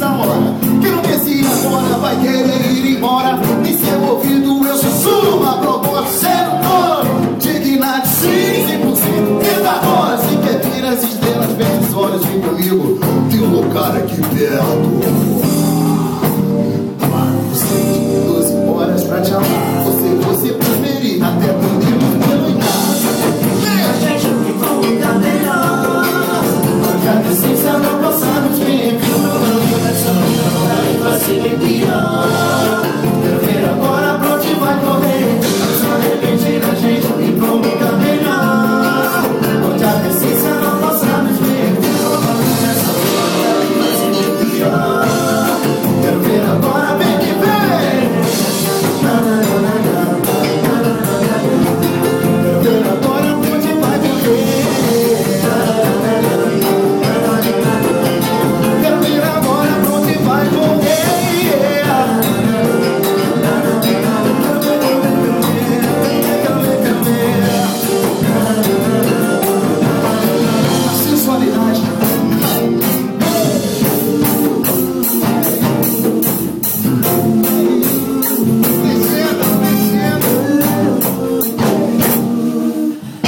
Que não desce agora vai querer ir embora.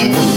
Mm-hmm.